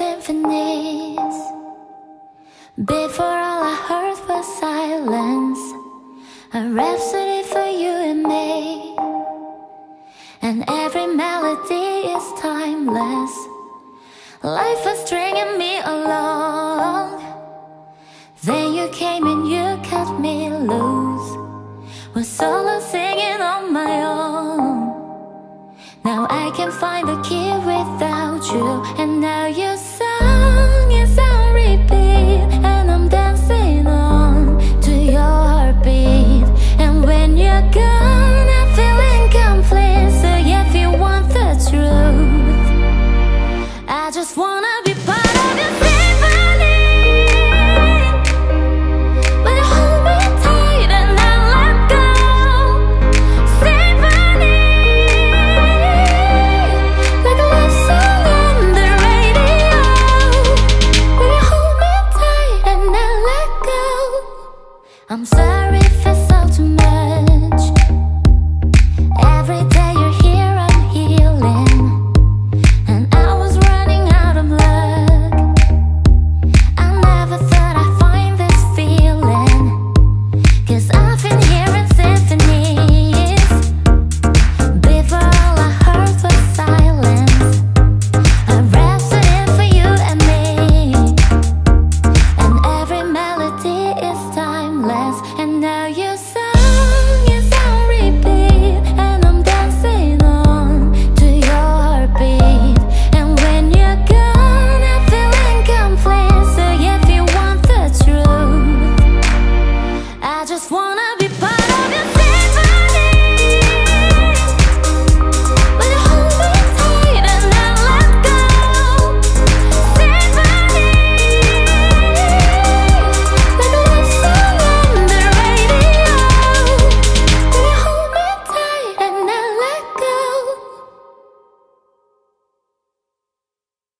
symphonies. Before all I heard was silence, a rhapsody for you and me. And every melody is timeless. Life was stringing me along. Then you came and you cut me loose. Was solo Now I can find the key without you. And now your song is on repeat. And I'm dancing on to your heartbeat. And when you're gone, I feel incomplete. So if you want the truth, I just wanna